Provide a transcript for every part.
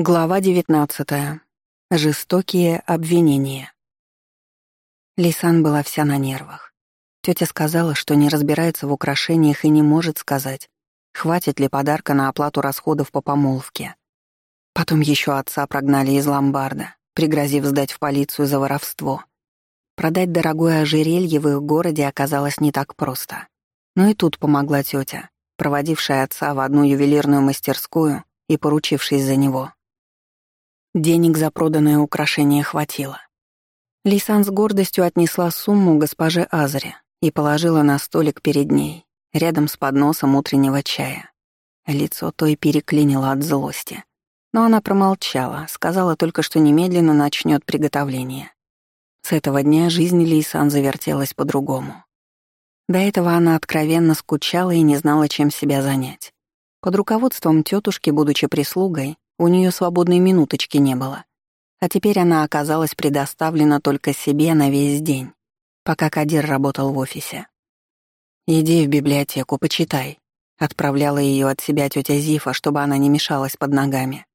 Глава 19. Жестокие обвинения. Лисан была вся на нервах. Тётя сказала, что не разбирается в украшениях и не может сказать, хватит ли подарка на оплату расходов по помолвке. Потом ещё отца прогнали из ломбарда, пригрозив сдать в полицию за воровство. Продать дорогое ожерелье в их городе оказалось не так просто. Но и тут помогла тётя, проводившая отца в одну ювелирную мастерскую и поручившись за него. Денег за проданное украшение хватило. Лисан с гордостью отнесла сумму госпоже Азре и положила на столик перед ней, рядом с подносом утреннего чая. Лицо той переклинило от злости. Но она промолчала, сказала только, что немедленно начнет приготовление. С этого дня жизнь Лисан завертелась по-другому. До этого она откровенно скучала и не знала, чем себя занять. Под руководством тетушки, будучи прислугой, у нее свободной минуточки не было. А теперь она оказалась предоставлена только себе на весь день, пока Кадир работал в офисе. «Иди в библиотеку, почитай», — отправляла ее от себя тетя Зифа, чтобы она не мешалась под ногами.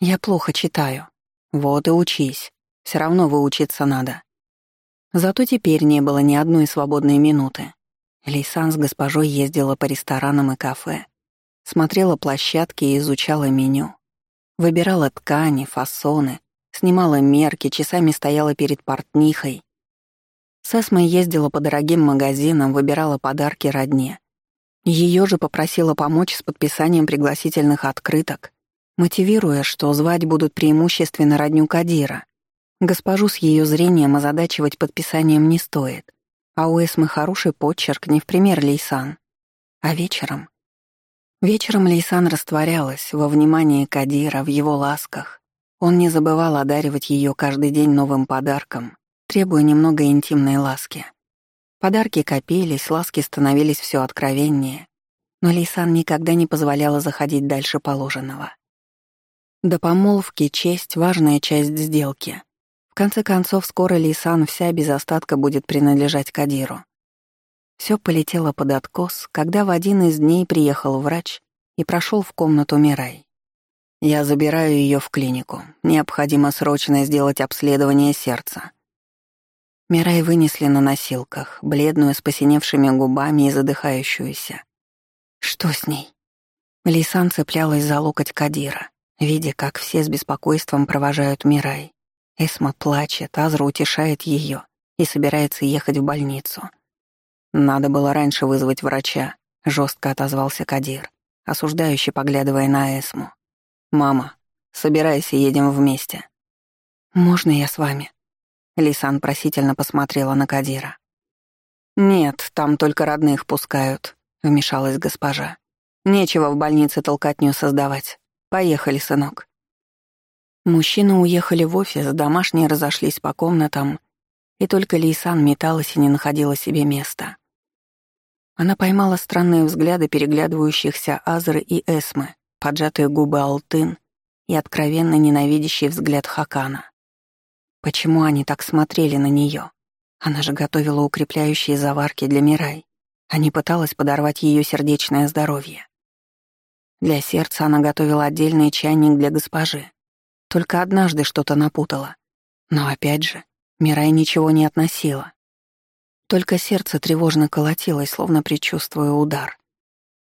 «Я плохо читаю». «Вот и учись. Все равно выучиться надо». Зато теперь не было ни одной свободной минуты. Лейсан с госпожой ездила по ресторанам и кафе, смотрела площадки и изучала меню. Выбирала ткани, фасоны, снимала мерки, часами стояла перед портнихой. С Эсмой ездила по дорогим магазинам, выбирала подарки родне. Ее же попросила помочь с подписанием пригласительных открыток, мотивируя, что звать будут преимущественно родню Кадира. Госпожу с ее зрением озадачивать подписанием не стоит, а у Эсмы хороший почерк, не в пример Лейсан. А вечером Вечером Лейсан растворялась во внимании Кадира, в его ласках. Он не забывал одаривать ее каждый день новым подарком, требуя немного интимной ласки. Подарки копились, ласки становились все откровеннее, но Лейсан никогда не позволяла заходить дальше положенного. До помолвки честь — важная часть сделки. В конце концов, скоро Лейсан вся без остатка будет принадлежать Кадиру. Все полетело под откос, когда в один из дней приехал врач и прошел в комнату Мирай. «Я забираю ее в клинику. Необходимо срочно сделать обследование сердца». Мирай вынесли на носилках, бледную с посиневшими губами и задыхающуюся. «Что с ней?» Лисан цеплялась за локоть Кадира, видя, как все с беспокойством провожают Мирай. Эсма плачет, Азра утешает ее и собирается ехать в больницу — «Надо было раньше вызвать врача», — жестко отозвался Кадир, осуждающий, поглядывая на Эсму. «Мама, собирайся, едем вместе». «Можно я с вами?» Лисан просительно посмотрела на Кадира. «Нет, там только родных пускают», — вмешалась госпожа. «Нечего в больнице толкотню создавать. Поехали, сынок». Мужчины уехали в офис, домашние разошлись по комнатам, и только Лейсан металась и не находила себе места. Она поймала странные взгляды переглядывающихся Азры и Эсмы, поджатые губы Алтын и откровенно ненавидящий взгляд Хакана. Почему они так смотрели на нее? Она же готовила укрепляющие заварки для Мирай, а не пыталась подорвать ее сердечное здоровье. Для сердца она готовила отдельный чайник для госпожи. Только однажды что-то напутала. Но опять же, Мирай ничего не относила. Только сердце тревожно колотилось, словно предчувствуя удар.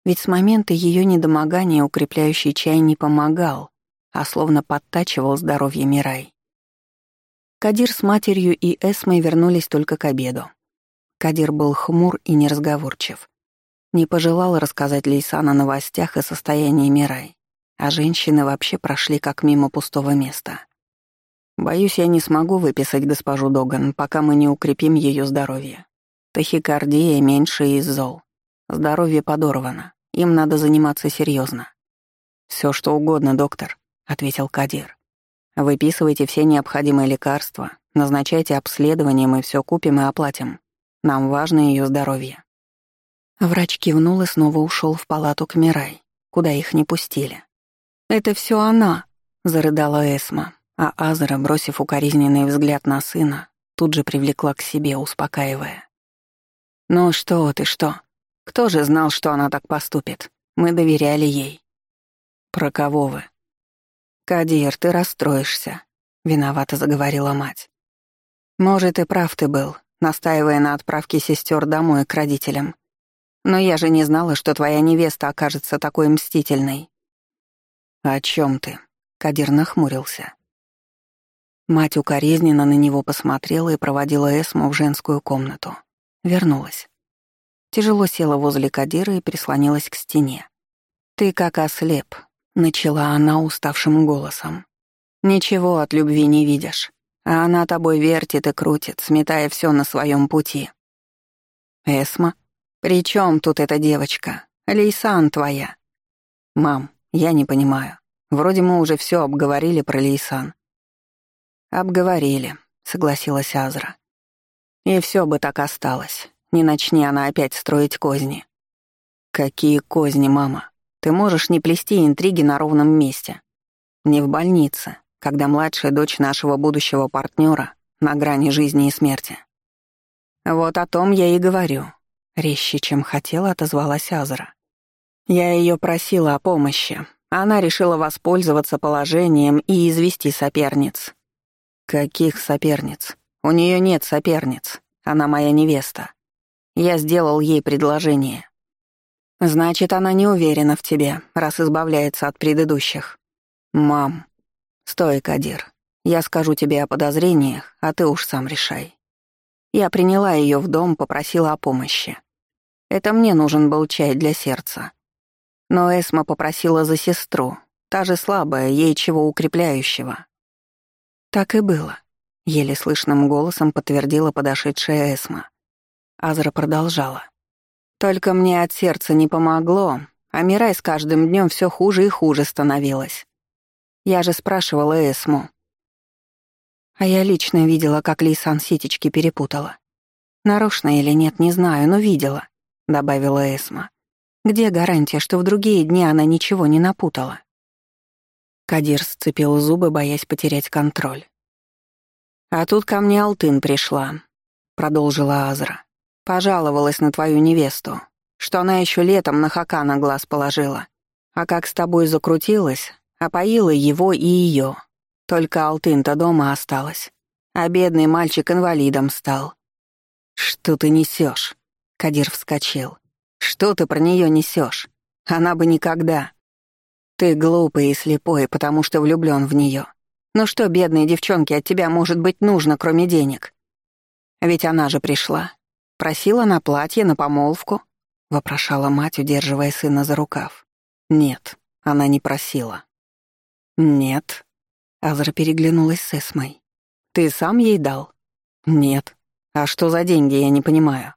Ведь с момента ее недомогания укрепляющий чай не помогал, а словно подтачивал здоровье Мирай. Кадир с матерью и Эсмой вернулись только к обеду. Кадир был хмур и неразговорчив. Не пожелал рассказать Лейсан о новостях и состоянии Мирай, а женщины вообще прошли как мимо пустого места. «Боюсь, я не смогу выписать госпожу Доган, пока мы не укрепим ее здоровье», Тахикардия меньше из зол. Здоровье подорвано. Им надо заниматься серьезно. Все что угодно, доктор, ответил Кадир. Выписывайте все необходимые лекарства, назначайте обследование, мы все купим и оплатим. Нам важно ее здоровье. Врач кивнул и снова ушел в палату к Мирай, куда их не пустили. «Это все она!» — зарыдала Эсма, а Азра, бросив укоризненный взгляд на сына, тут же привлекла к себе, успокаивая. «Ну что ты, что? Кто же знал, что она так поступит? Мы доверяли ей». «Про кого вы?» «Кадир, ты расстроишься», — виновато заговорила мать. «Может, и прав ты был, настаивая на отправке сестер домой к родителям. Но я же не знала, что твоя невеста окажется такой мстительной». «О чем ты?» — Кадир нахмурился. Мать укоризненно на него посмотрела и проводила Эсму в женскую комнату. Вернулась. Тяжело села возле Кадира и прислонилась к стене. «Ты как ослеп», — начала она уставшим голосом. «Ничего от любви не видишь, а она тобой вертит и крутит, сметая все на своем пути». «Эсма? При чем тут эта девочка? Лейсан твоя?» «Мам, я не понимаю. Вроде мы уже все обговорили про Лейсан». «Обговорили», — согласилась Азра. «И все бы так осталось. Не начни она опять строить козни». «Какие козни, мама? Ты можешь не плести интриги на ровном месте. Не в больнице, когда младшая дочь нашего будущего партнера на грани жизни и смерти. Вот о том я и говорю. Резче, чем хотела, отозвалась Азра. Я ее просила о помощи. Она решила воспользоваться положением и извести соперниц. Каких соперниц? У нее нет соперниц. Она моя невеста. Я сделал ей предложение. Значит, она не уверена в тебе, раз избавляется от предыдущих. Мам. Стой, Кадир. Я скажу тебе о подозрениях, а ты уж сам решай. Я приняла ее в дом, попросила о помощи. Это мне нужен был чай для сердца. Но Эсма попросила за сестру, та же слабая, ей чего укрепляющего. Так и было, еле слышным голосом подтвердила подошедшая Эсма. Азра продолжала. Только мне от сердца не помогло, а Мирай с каждым днем все хуже и хуже становилась. Я же спрашивала Эсму. А я лично видела, как Лейсан ситечки перепутала. Нарочно или нет, не знаю, но видела, добавила Эсма. Где гарантия, что в другие дни она ничего не напутала? Кадир сцепил зубы, боясь потерять контроль. «А тут ко мне Алтын пришла», — продолжила Азра. Пожаловалась на твою невесту, что она еще летом на Хакана глаз положила. А как с тобой закрутилась, опоила его и ее. Только Алтын-то дома осталась. А бедный мальчик инвалидом стал. «Что ты несешь? Кадир вскочил. «Что ты про нее несешь? Она бы никогда...» «Ты глупый и слепой, потому что влюблен в нее. Ну что, бедной девчонке, от тебя может быть нужно, кроме денег? Ведь она же пришла, Просила на платье, на помолвку?» — вопрошала мать, удерживая сына за рукав. «Нет, она не просила». «Нет». Азра переглянулась с Эсмой. «Ты сам ей дал?» «Нет. А что за деньги, я не понимаю».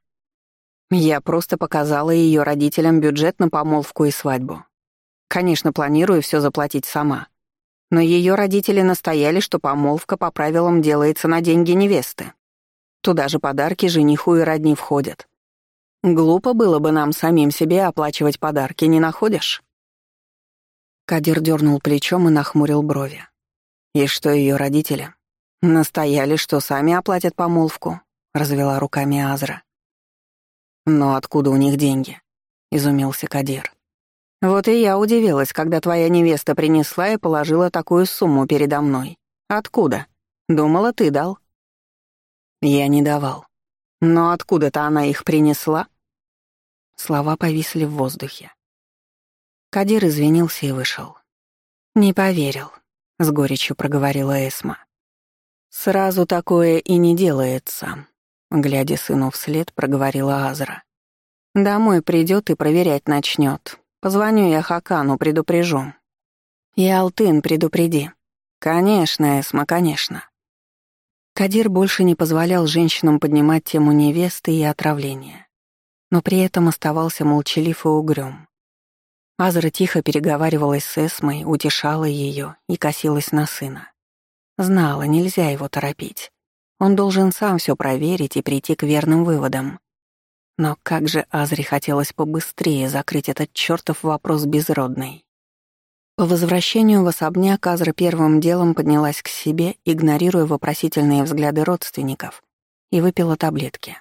Я просто показала ее родителям бюджет на помолвку и свадьбу. Конечно, планирую все заплатить сама. Но ее родители настояли, что помолвка по правилам делается на деньги невесты. Туда же подарки жениху и родни входят. Глупо было бы нам самим себе оплачивать подарки, не находишь?» Кадир дернул плечом и нахмурил брови. «И что ее родители?» «Настояли, что сами оплатят помолвку», — развела руками Азра. «Но откуда у них деньги?» — изумился Кадир. «Вот и я удивилась, когда твоя невеста принесла и положила такую сумму передо мной. Откуда? Думала, ты дал». Я не давал. Но откуда-то она их принесла? Слова повисли в воздухе. Кадир извинился и вышел. «Не поверил», — с горечью проговорила Эсма. «Сразу такое и не делается», — глядя сыну вслед, проговорила Азра. «Домой придет и проверять начнет. Позвоню я Хакану, предупрежу». «И Алтын предупреди». «Конечно, Эсма, конечно». Кадир больше не позволял женщинам поднимать тему невесты и отравления, но при этом оставался молчалив и угрюм. Азра тихо переговаривалась с Эсмой, утешала ее и косилась на сына. Знала, нельзя его торопить. Он должен сам все проверить и прийти к верным выводам. Но как же Азре хотелось побыстрее закрыть этот чертов вопрос безродный. По возвращению в особняк Азра первым делом поднялась к себе, игнорируя вопросительные взгляды родственников, и выпила таблетки.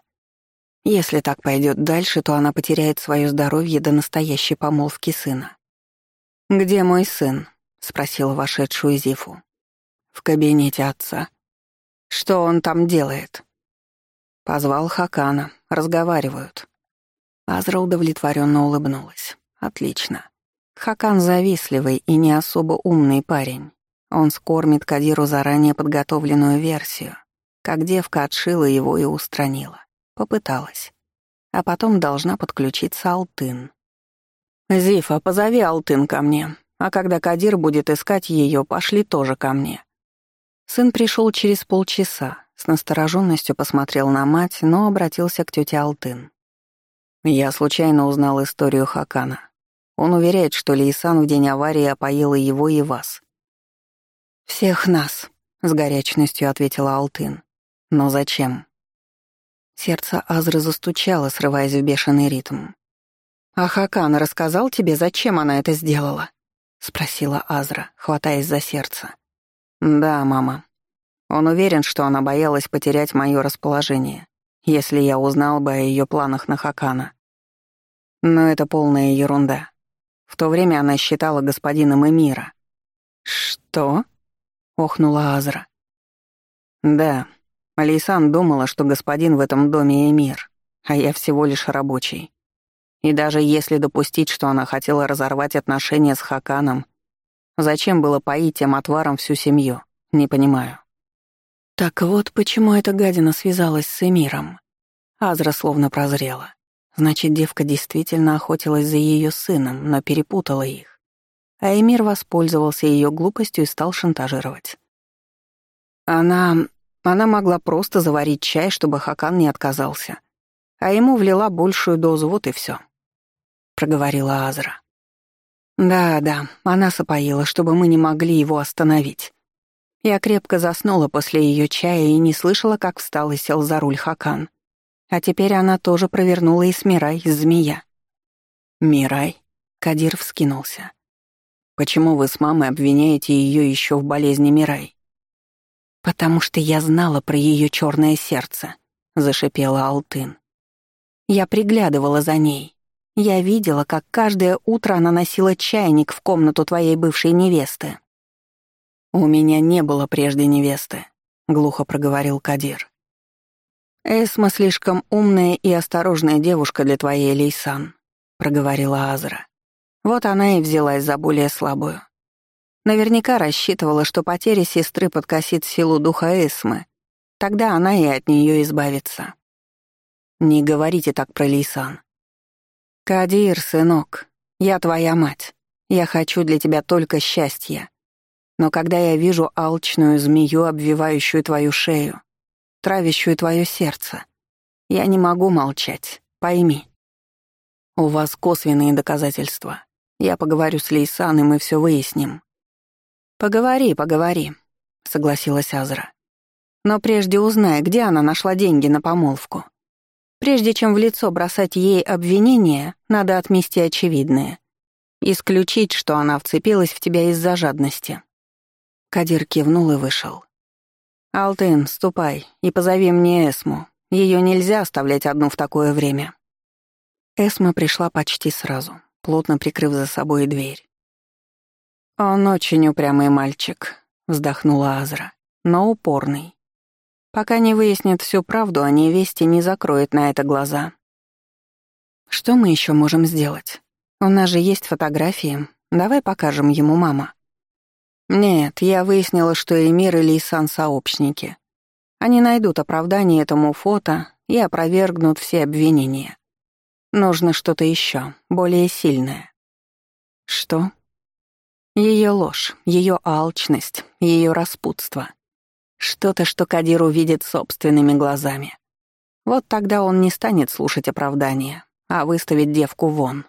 Если так пойдет дальше, то она потеряет свое здоровье до настоящей помолвки сына. «Где мой сын?» — спросила вошедшую Зифу. «В кабинете отца». «Что он там делает?» Позвал Хакана. Разговаривают. Азра удовлетворенно улыбнулась. «Отлично. Хакан завистливый и не особо умный парень. Он скормит Кадиру заранее подготовленную версию, как девка отшила его и устранила. Попыталась. А потом должна подключиться Алтын. «Зифа, позови Алтын ко мне, а когда Кадир будет искать ее, пошли тоже ко мне». Сын пришел через полчаса, с настороженностью посмотрел на мать, но обратился к тете Алтын. Я случайно узнал историю Хакана. Он уверяет, что Лейсан в день аварии опоила его и вас. «Всех нас», — с горячностью ответила Алтын. «Но зачем?» Сердце Азры застучало, срываясь в бешеный ритм. «А Хакан рассказал тебе, зачем она это сделала?» — спросила Азра, хватаясь за сердце. «Да, мама. Он уверен, что она боялась потерять мое расположение, если я узнал бы о ее планах на Хакана. Но это полная ерунда. В то время она считала господином Эмира». «Что?» — охнула Азра. «Да, Алисан думала, что господин в этом доме Эмир, а я всего лишь рабочий. И даже если допустить, что она хотела разорвать отношения с Хаканом, зачем было поить тем отваром всю семью, не понимаю. Так вот почему эта гадина связалась с Эмиром. Азра словно прозрела. Значит, девка действительно охотилась за ее сыном, но перепутала их а Эмир воспользовался ее глупостью и стал шантажировать. Она... она могла просто заварить чай, чтобы Хакан не отказался, а ему влила большую дозу, вот и все, проговорила Азра. Да-да, она сопоила, чтобы мы не могли его остановить. Я крепко заснула после ее чая и не слышала, как встал и сел за руль Хакан. А теперь она тоже провернула и с Мирай, змея. Мирай? Кадир вскинулся. Почему вы с мамой обвиняете ее еще в болезни Мирай? Потому что я знала про ее черное сердце, зашипела Алтын. Я приглядывала за ней. Я видела, как каждое утро она носила чайник в комнату твоей бывшей невесты. У меня не было прежде невесты, глухо проговорил Кадир. Эсма слишком умная и осторожная девушка для твоей Лейсан, проговорила Азра. Вот она и взялась за более слабую. Наверняка рассчитывала, что потеря сестры подкосит силу духа Эсмы. Тогда она и от нее избавится. Не говорите так про Лейсан. Кадир, сынок, я твоя мать. Я хочу для тебя только счастья. Но когда я вижу алчную змею, обвивающую твою шею, травящую твое сердце, я не могу молчать, пойми. У вас косвенные доказательства. Я поговорю с Лейсан, и мы все выясним». «Поговори, поговори», — согласилась Азра. «Но прежде узнай, где она нашла деньги на помолвку. Прежде чем в лицо бросать ей обвинения, надо отмести очевидное. Исключить, что она вцепилась в тебя из-за жадности». Кадир кивнул и вышел. «Алтын, ступай и позови мне Эсму. Ее нельзя оставлять одну в такое время». Эсма пришла почти сразу плотно прикрыв за собой дверь. «Он очень упрямый мальчик», — вздохнула Азра, — «но упорный. Пока не выяснит всю правду, о невесте не закроет на это глаза». «Что мы еще можем сделать? У нас же есть фотографии. Давай покажем ему, мама». «Нет, я выяснила, что Эмир и Лейсан — сообщники. Они найдут оправдание этому фото и опровергнут все обвинения. Нужно что-то еще, более сильное. Что? Ее ложь, ее алчность, ее распутство. Что-то, что Кадир увидит собственными глазами. Вот тогда он не станет слушать оправдания, а выставит девку вон.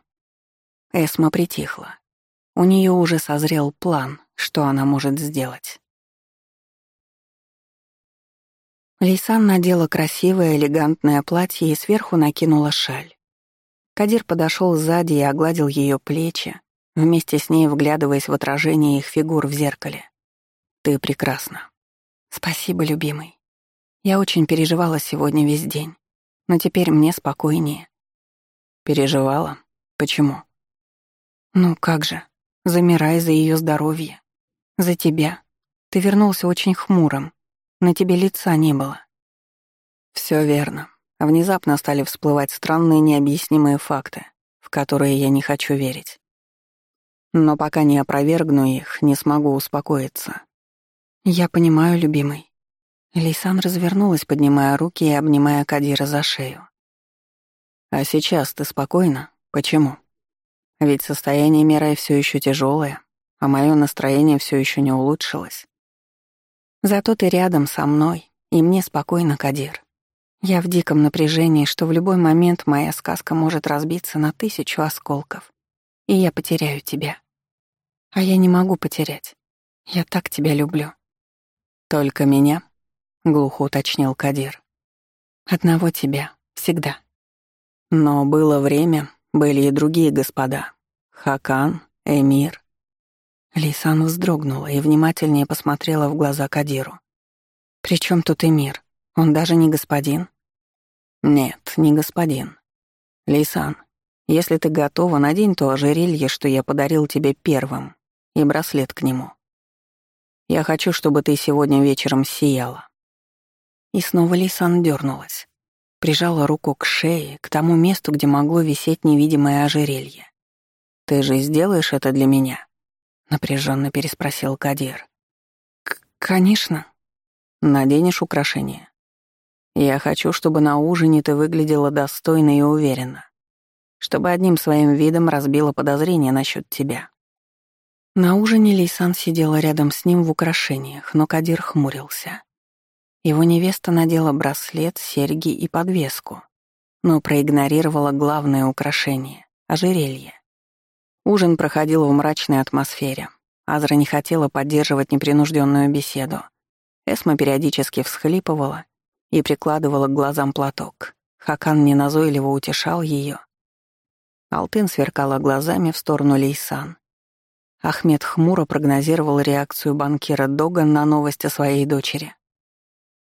Эсма притихла. У нее уже созрел план, что она может сделать. Лейсан надела красивое элегантное платье и сверху накинула шаль. Кадир подошел сзади и огладил ее плечи, вместе с ней вглядываясь в отражение их фигур в зеркале. «Ты прекрасна». «Спасибо, любимый. Я очень переживала сегодня весь день, но теперь мне спокойнее». «Переживала? Почему?» «Ну как же, замирай за ее здоровье. За тебя. Ты вернулся очень хмурым. На тебе лица не было. Все верно. Внезапно стали всплывать странные необъяснимые факты, в которые я не хочу верить. Но пока не опровергну их, не смогу успокоиться. Я понимаю, любимый. Лейсан развернулась, поднимая руки и обнимая Кадира за шею. А сейчас ты спокойна? Почему? Ведь состояние Мирай все еще тяжелое, а мое настроение все еще не улучшилось. Зато ты рядом со мной, и мне спокойно, Кадир. Я в диком напряжении, что в любой момент моя сказка может разбиться на тысячу осколков, и я потеряю тебя. А я не могу потерять. Я так тебя люблю. Только меня? глухо уточнил Кадир. Одного тебя, всегда. Но было время, были и другие господа. Хакан, Эмир. Лисан вздрогнула и внимательнее посмотрела в глаза Кадиру. «При чем тут Эмир? Он даже не господин?» «Нет, не господин. Лейсан, если ты готова, надень то ожерелье, что я подарил тебе первым, и браслет к нему. Я хочу, чтобы ты сегодня вечером сияла». И снова Лейсан дернулась, прижала руку к шее, к тому месту, где могло висеть невидимое ожерелье. «Ты же сделаешь это для меня?» — напряженно переспросил Кадир. «Конечно». «Наденешь украшение?» Я хочу, чтобы на ужине ты выглядела достойно и уверенно. Чтобы одним своим видом разбило подозрение насчет тебя. На ужине Лейсан сидела рядом с ним в украшениях, но Кадир хмурился. Его невеста надела браслет, серьги и подвеску, но проигнорировала главное украшение — ожерелье. Ужин проходил в мрачной атмосфере. Азра не хотела поддерживать непринужденную беседу. Эсма периодически всхлипывала и прикладывала к глазам платок. Хакан неназойливо утешал ее. Алтын сверкала глазами в сторону Лейсан. Ахмед хмуро прогнозировал реакцию банкира Доган на новость о своей дочери.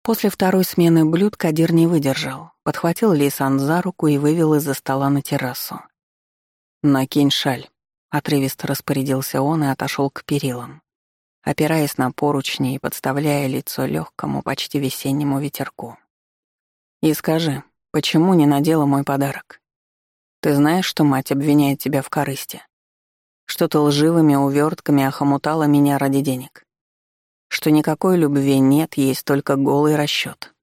После второй смены блюд Кадир не выдержал, подхватил Лейсан за руку и вывел из-за стола на террасу. «Накинь шаль», — отрывисто распорядился он и отошел к перилам опираясь на поручни и подставляя лицо легкому, почти весеннему ветерку. «И скажи, почему не надела мой подарок? Ты знаешь, что мать обвиняет тебя в корысти? Что ты лживыми увертками охомутала меня ради денег? Что никакой любви нет, есть только голый расчет.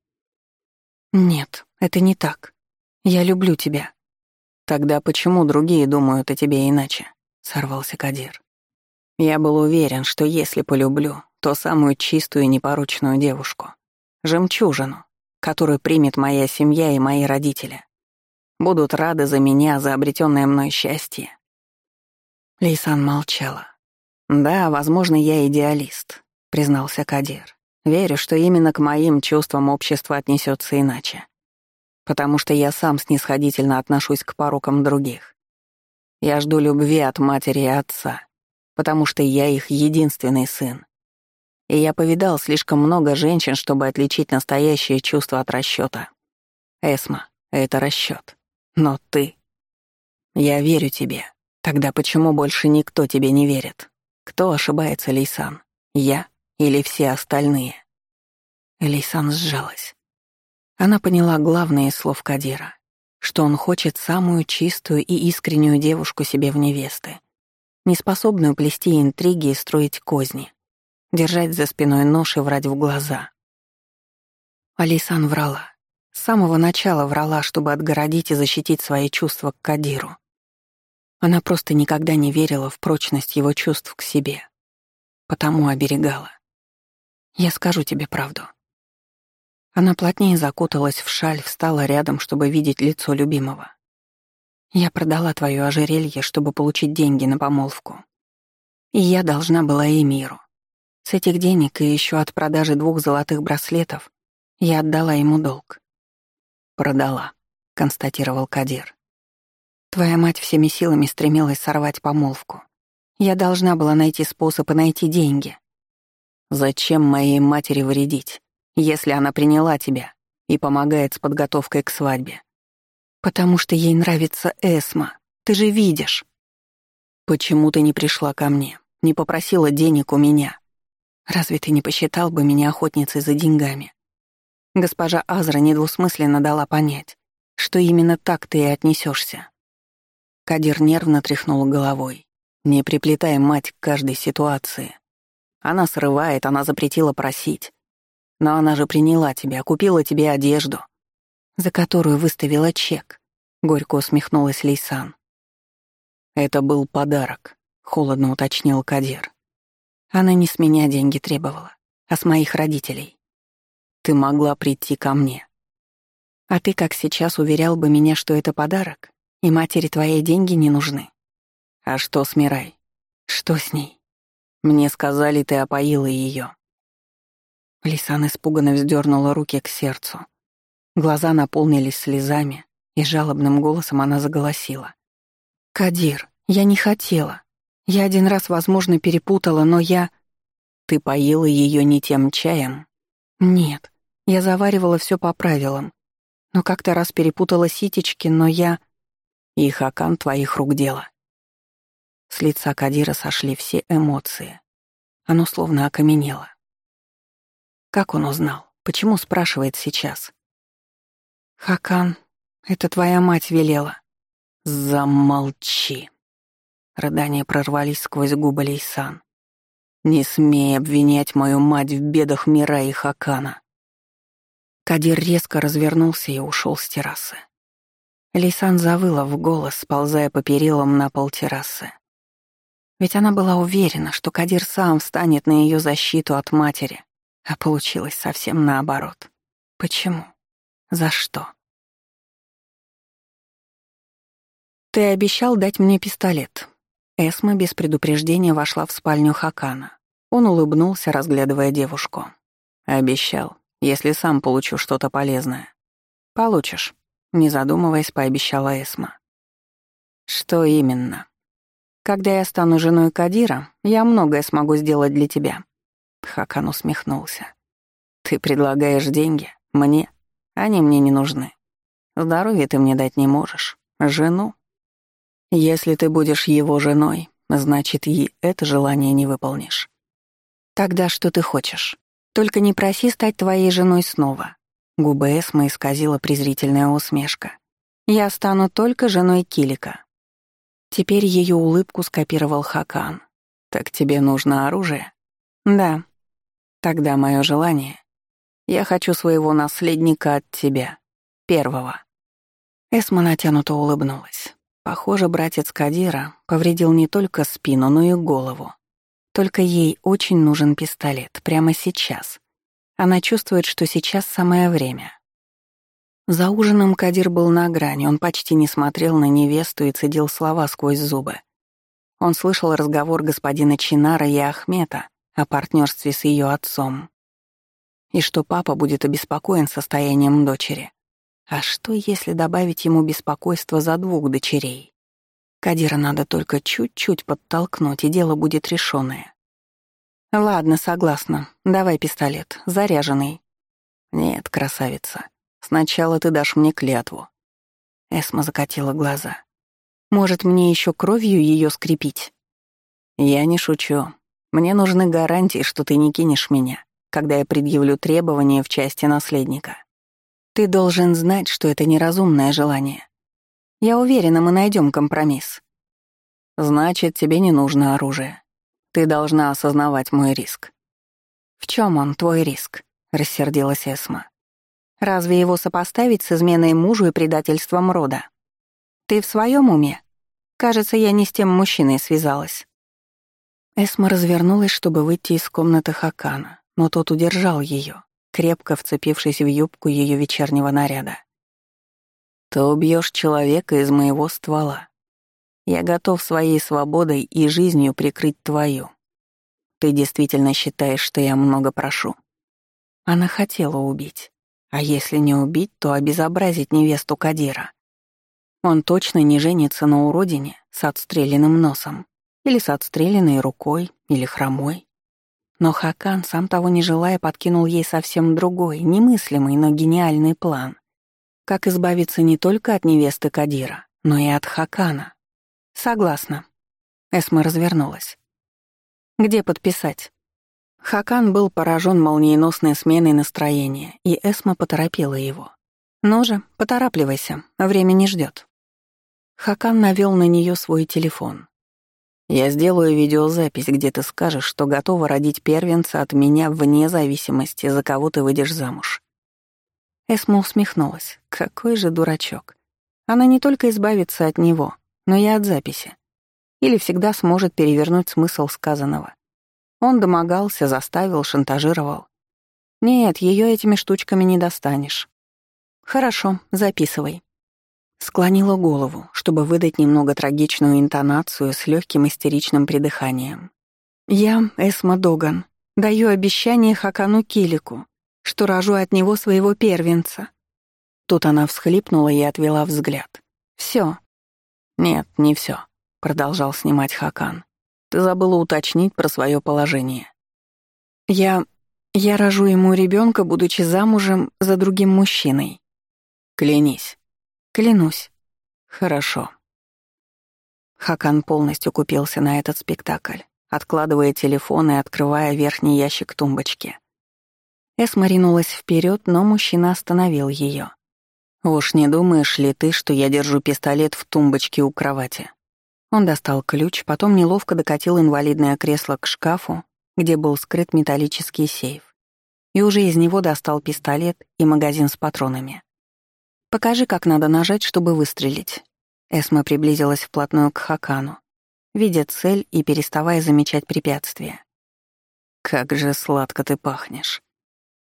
«Нет, это не так. Я люблю тебя». «Тогда почему другие думают о тебе иначе?» — сорвался Кадир. Я был уверен, что если полюблю, то самую чистую и непорочную девушку, жемчужину, которую примет моя семья и мои родители, будут рады за меня, за обретенное мной счастье. Лейсан молчала. «Да, возможно, я идеалист», — признался Кадир. «Верю, что именно к моим чувствам общество отнесется иначе. Потому что я сам снисходительно отношусь к порокам других. Я жду любви от матери и отца, потому что я их единственный сын. И я повидал слишком много женщин, чтобы отличить настоящее чувство от расчета. Эсма, это расчет. Но ты... Я верю тебе. Тогда почему больше никто тебе не верит? Кто ошибается, Лейсан? Я или все остальные? Лейсан сжалась. Она поняла главное из слов Кадира, что он хочет самую чистую и искреннюю девушку себе в невесты, неспособную плести интриги и строить козни, держать за спиной нож и врать в глаза. Алисан врала. С самого начала врала, чтобы отгородить и защитить свои чувства к Кадиру. Она просто никогда не верила в прочность его чувств к себе. Потому оберегала. Я скажу тебе правду. Она плотнее закуталась в шаль, встала рядом, чтобы видеть лицо любимого. Я продала твое ожерелье, чтобы получить деньги на помолвку. И я должна была Эмиру. С этих денег и еще от продажи двух золотых браслетов я отдала ему долг. «Продала», — констатировал Кадир. Твоя мать всеми силами стремилась сорвать помолвку. Я должна была найти способ и найти деньги. Зачем моей матери вредить, если она приняла тебя и помогает с подготовкой к свадьбе? «Потому что ей нравится Эсма. Ты же видишь». «Почему ты не пришла ко мне? Не попросила денег у меня? Разве ты не посчитал бы меня охотницей за деньгами? Госпожа Азра недвусмысленно дала понять, что именно так ты и отнесешься. Кадир нервно тряхнул головой. Не приплетай мать к каждой ситуации. Она срывает, она запретила просить. Но она же приняла тебя, купила тебе одежду, за которую выставила чек. Горько усмехнулась Лейсан. Это был подарок, холодно уточнил Кадир. Она не с меня деньги требовала, а с моих родителей. Ты могла прийти ко мне. А ты, как сейчас, уверял бы меня, что это подарок, и матери твоей деньги не нужны. А что с Мирай? Что с ней? Мне сказали, ты опоила ее. Лисан испуганно вздернула руки к сердцу. Глаза наполнились слезами, и жалобным голосом она заголосила. «Кадир, я не хотела. Я один раз, возможно, перепутала, но я...» «Ты поила ее не тем чаем?» «Нет. Я заваривала все по правилам. Но как-то раз перепутала ситечки, но я... И Хакан твоих рук дело. С лица Кадира сошли все эмоции. Оно словно окаменело. Как он узнал? Почему спрашивает сейчас? «Хакан, это твоя мать велела». «Замолчи». Рыдания прорвались сквозь губы Лейсан. «Не смей обвинять мою мать в бедах Мира и Хакана. Кадир резко развернулся и ушел с террасы. Лейсан завыла в голос, сползая по перилам на пол террасы. Ведь она была уверена, что Кадир сам встанет на ее защиту от матери, а получилось совсем наоборот. Почему? За что? «Ты обещал дать мне пистолет». Эсма без предупреждения вошла в спальню Хакана. Он улыбнулся, разглядывая девушку. «Обещал если сам получу что-то полезное. Получишь, не задумываясь, пообещала Эсма. Что именно? Когда я стану женой Кадира, я многое смогу сделать для тебя. Хакан усмехнулся. Ты предлагаешь деньги? Мне? Они мне не нужны. Здоровье ты мне дать не можешь. Жену? Если ты будешь его женой, значит, и это желание не выполнишь. Тогда что ты хочешь? Только не проси стать твоей женой снова». Губы Эсмы исказила презрительная усмешка. «Я стану только женой Килика». Теперь ее улыбку скопировал Хакан. «Так тебе нужно оружие?» «Да». «Тогда мое желание. Я хочу своего наследника от тебя. Первого». Эсма натянуто улыбнулась. Похоже, братец Кадира повредил не только спину, но и голову. Только ей очень нужен пистолет, прямо сейчас. Она чувствует, что сейчас самое время. За ужином Кадир был на грани, он почти не смотрел на невесту и цедил слова сквозь зубы. Он слышал разговор господина Чинара и Ахмета о партнерстве с ее отцом. И что папа будет обеспокоен состоянием дочери. А что, если добавить ему беспокойство за двух дочерей? Кадира надо только чуть-чуть подтолкнуть, и дело будет решенное. «Ладно, согласна. Давай пистолет. Заряженный». «Нет, красавица. Сначала ты дашь мне клятву». Эсма закатила глаза. «Может, мне еще кровью ее скрепить?» «Я не шучу. Мне нужны гарантии, что ты не кинешь меня, когда я предъявлю требования в части наследника. Ты должен знать, что это неразумное желание. Я уверена, мы найдем компромисс. Значит, тебе не нужно оружие. Ты должна осознавать мой риск. В чем он, твой риск? рассердилась Эсма. Разве его сопоставить с изменой мужу и предательством рода? Ты в своем уме? Кажется, я не с тем мужчиной связалась. Эсма развернулась, чтобы выйти из комнаты Хакана, но тот удержал ее, крепко вцепившись в юбку ее вечернего наряда. Ты убьешь человека из моего ствола. Я готов своей свободой и жизнью прикрыть твою. Ты действительно считаешь, что я много прошу?» Она хотела убить. А если не убить, то обезобразить невесту Кадира. Он точно не женится на уродине с отстрелянным носом, или с отстрелянной рукой, или хромой. Но Хакан, сам того не желая, подкинул ей совсем другой, немыслимый, но гениальный план. Как избавиться не только от невесты Кадира, но и от Хакана. Согласна. Эсма развернулась. Где подписать? Хакан был поражен молниеносной сменой настроения, и Эсма поторопила его. «Ну же, поторапливайся, время не ждет. Хакан навел на нее свой телефон. «Я сделаю видеозапись, где ты скажешь, что готова родить первенца от меня вне зависимости, за кого ты выйдешь замуж». Эсма усмехнулась. Какой же дурачок. Она не только избавится от него, но и от записи. Или всегда сможет перевернуть смысл сказанного. Он домогался, заставил, шантажировал. Нет, ее этими штучками не достанешь. Хорошо, записывай. Склонила голову, чтобы выдать немного трагичную интонацию с легким истеричным придыханием. «Я, Эсма Доган, даю обещание Хакану Килику, что рожу от него своего первенца». Тут она всхлипнула и отвела взгляд. Все. «Нет, не все, продолжал снимать Хакан. «Ты забыла уточнить про свое положение». «Я... я рожу ему ребенка, будучи замужем за другим мужчиной». «Клянись». Клянусь. Хорошо. Хакан полностью купился на этот спектакль, откладывая телефон и открывая верхний ящик тумбочки. Эсма ринулась вперед, но мужчина остановил ее. «Уж не думаешь ли ты, что я держу пистолет в тумбочке у кровати?» Он достал ключ, потом неловко докатил инвалидное кресло к шкафу, где был скрыт металлический сейф, и уже из него достал пистолет и магазин с патронами. «Покажи, как надо нажать, чтобы выстрелить». Эсма приблизилась вплотную к Хакану, видя цель и переставая замечать препятствия. «Как же сладко ты пахнешь!»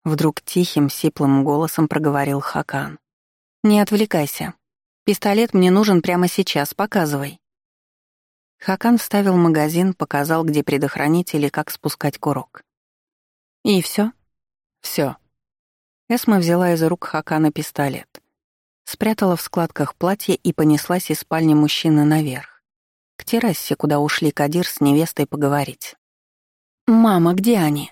Вдруг тихим, сиплым голосом проговорил Хакан. «Не отвлекайся. Пистолет мне нужен прямо сейчас, показывай». Хакан вставил магазин, показал, где предохранитель и как спускать курок. «И все? Все. Эсма взяла из рук Хакана пистолет спрятала в складках платья и понеслась из спальни мужчины наверх, к террасе, куда ушли Кадир с невестой поговорить. «Мама, где они?»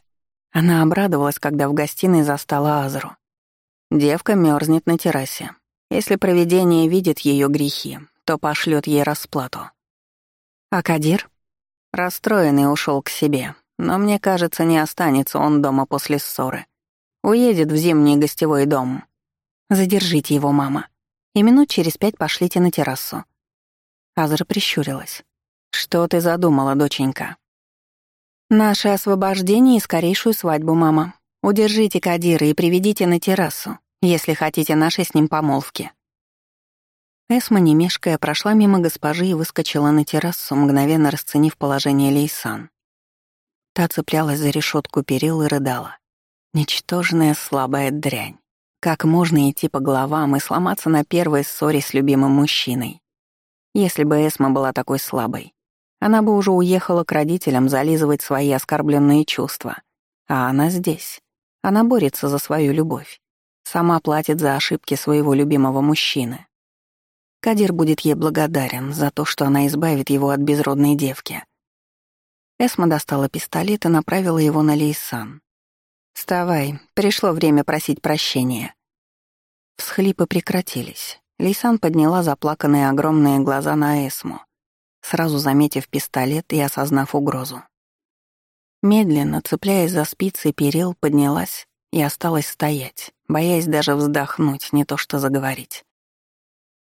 Она обрадовалась, когда в гостиной застала Азру. Девка мерзнет на террасе. Если провидение видит ее грехи, то пошлет ей расплату. А Кадир? Расстроенный ушел к себе, но мне кажется, не останется он дома после ссоры. Уедет в зимний гостевой дом. Задержите его, мама. И минут через пять пошлите на террасу. Азра прищурилась. Что ты задумала, доченька? Наше освобождение и скорейшую свадьбу, мама. Удержите Кадира и приведите на террасу, если хотите нашей с ним помолвки. Эсма, не мешкая, прошла мимо госпожи и выскочила на террасу, мгновенно расценив положение Лейсан. Та цеплялась за решетку перил и рыдала. Ничтожная слабая дрянь. Как можно идти по головам и сломаться на первой ссоре с любимым мужчиной? Если бы Эсма была такой слабой, она бы уже уехала к родителям зализывать свои оскорбленные чувства. А она здесь. Она борется за свою любовь. Сама платит за ошибки своего любимого мужчины. Кадир будет ей благодарен за то, что она избавит его от безродной девки. Эсма достала пистолет и направила его на Лейсан. «Вставай, пришло время просить прощения». Всхлипы прекратились. Лейсан подняла заплаканные огромные глаза на Эсму, сразу заметив пистолет и осознав угрозу. Медленно, цепляясь за спицы перил, поднялась и осталась стоять, боясь даже вздохнуть, не то что заговорить.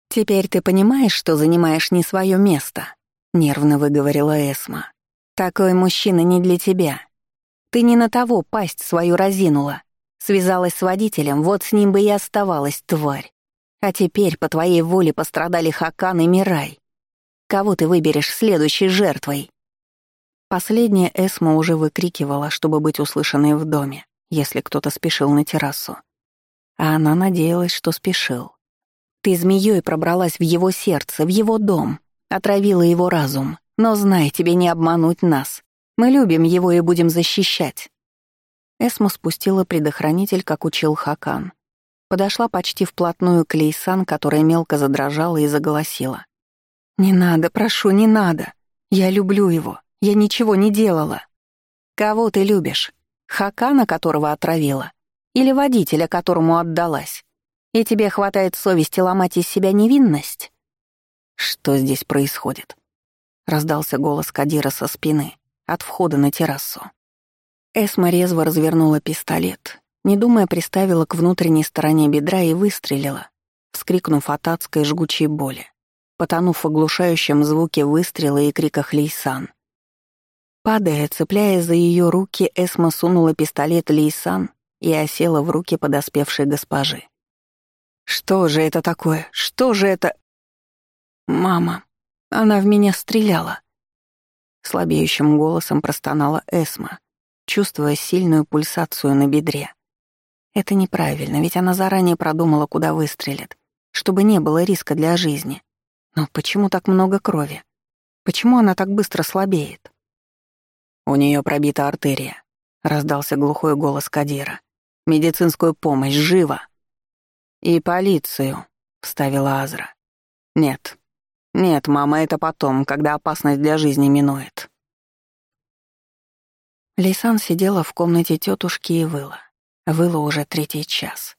«Теперь ты понимаешь, что занимаешь не свое место», — нервно выговорила Эсма. «Такой мужчина не для тебя. Ты не на того пасть свою разинула. Связалась с водителем, вот с ним бы и оставалась, тварь. А теперь по твоей воле пострадали Хакан и Мирай. Кого ты выберешь следующей жертвой?» Последняя Эсма уже выкрикивала, чтобы быть услышанной в доме, если кто-то спешил на террасу. А она надеялась, что спешил. «Ты змеей пробралась в его сердце, в его дом, отравила его разум, но знай, тебе не обмануть нас. Мы любим его и будем защищать». Эсма спустила предохранитель, как учил Хакан. Подошла почти вплотную к Лейсан, которая мелко задрожала и заголосила. «Не надо, прошу, не надо. Я люблю его. Я ничего не делала». «Кого ты любишь? Хакана, которого отравила? Или водителя, которому отдалась? И тебе хватает совести ломать из себя невинность?» «Что здесь происходит?» — раздался голос Кадира со спины от входа на террасу. Эсма резво развернула пистолет, не думая, приставила к внутренней стороне бедра и выстрелила, вскрикнув от адской жгучей боли, потонув в оглушающем звуке выстрела и криках Лейсан. Падая, цепляясь за ее руки, Эсма сунула пистолет Лейсан и осела в руки подоспевшей госпожи. «Что же это такое? Что же это...» «Мама, она в меня стреляла!» Слабеющим голосом простонала Эсма, чувствуя сильную пульсацию на бедре. Это неправильно, ведь она заранее продумала, куда выстрелит, чтобы не было риска для жизни. Но почему так много крови? Почему она так быстро слабеет? У нее пробита артерия, раздался глухой голос Кадира. Медицинскую помощь, живо! И полицию, вставила Азра. Нет. Нет, мама, это потом, когда опасность для жизни минует. Лейсан сидела в комнате тетушки и выла. Выла уже третий час.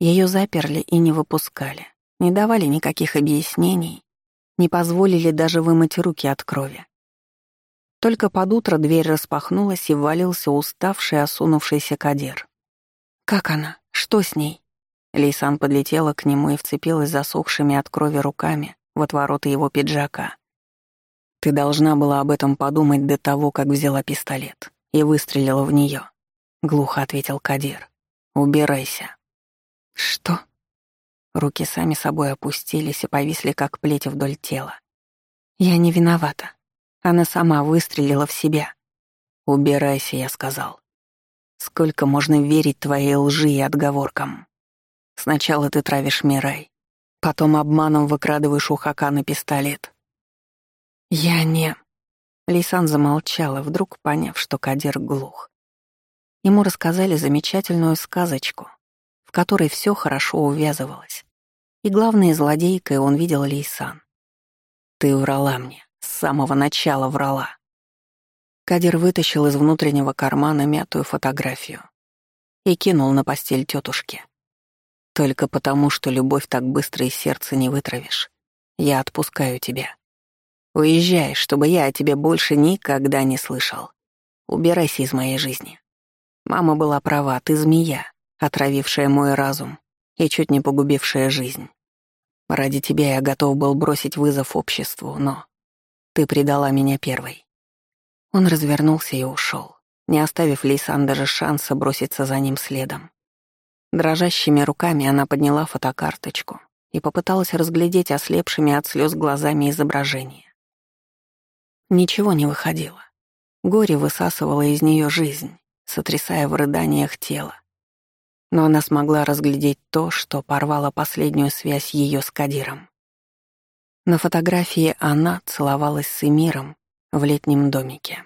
Ее заперли и не выпускали, не давали никаких объяснений, не позволили даже вымыть руки от крови. Только под утро дверь распахнулась и ввалился уставший, осунувшийся кадир. «Как она? Что с ней?» Лейсан подлетела к нему и вцепилась засохшими от крови руками в отвороты его пиджака. «Ты должна была об этом подумать до того, как взяла пистолет и выстрелила в нее, глухо ответил Кадир. «Убирайся». «Что?» Руки сами собой опустились и повисли, как плети вдоль тела. «Я не виновата. Она сама выстрелила в себя». «Убирайся», — я сказал. «Сколько можно верить твоей лжи и отговоркам?» Сначала ты травишь Мирай, потом обманом выкрадываешь у Хакана пистолет. Я не... Лисан замолчала, вдруг поняв, что Кадир глух. Ему рассказали замечательную сказочку, в которой все хорошо увязывалось. И главной злодейкой он видел Лейсан. «Ты врала мне, с самого начала врала». Кадир вытащил из внутреннего кармана мятую фотографию и кинул на постель тетушки. Только потому, что любовь так быстро из сердца не вытравишь. Я отпускаю тебя. Уезжай, чтобы я о тебе больше никогда не слышал. Убирайся из моей жизни. Мама была права, ты змея, отравившая мой разум и чуть не погубившая жизнь. Ради тебя я готов был бросить вызов обществу, но ты предала меня первой. Он развернулся и ушел, не оставив Лейсан даже шанса броситься за ним следом. Дрожащими руками она подняла фотокарточку и попыталась разглядеть ослепшими от слез глазами изображение. Ничего не выходило. Горе высасывало из нее жизнь, сотрясая в рыданиях тело. Но она смогла разглядеть то, что порвало последнюю связь ее с Кадиром. На фотографии она целовалась с Эмиром в летнем домике.